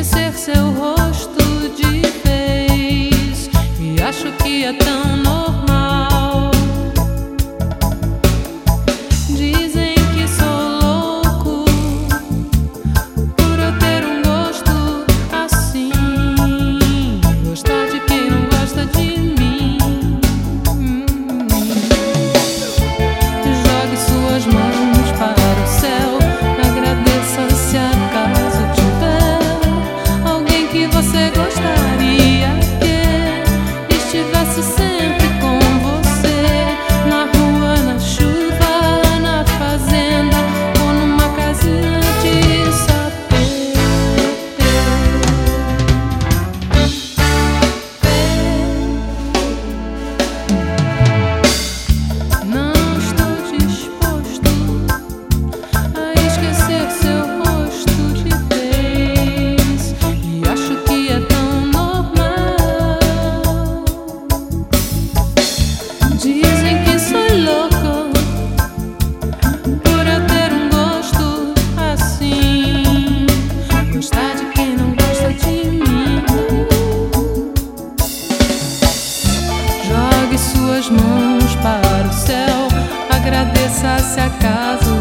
reconhecer seu rosto de vez. E acho que é tão se acaso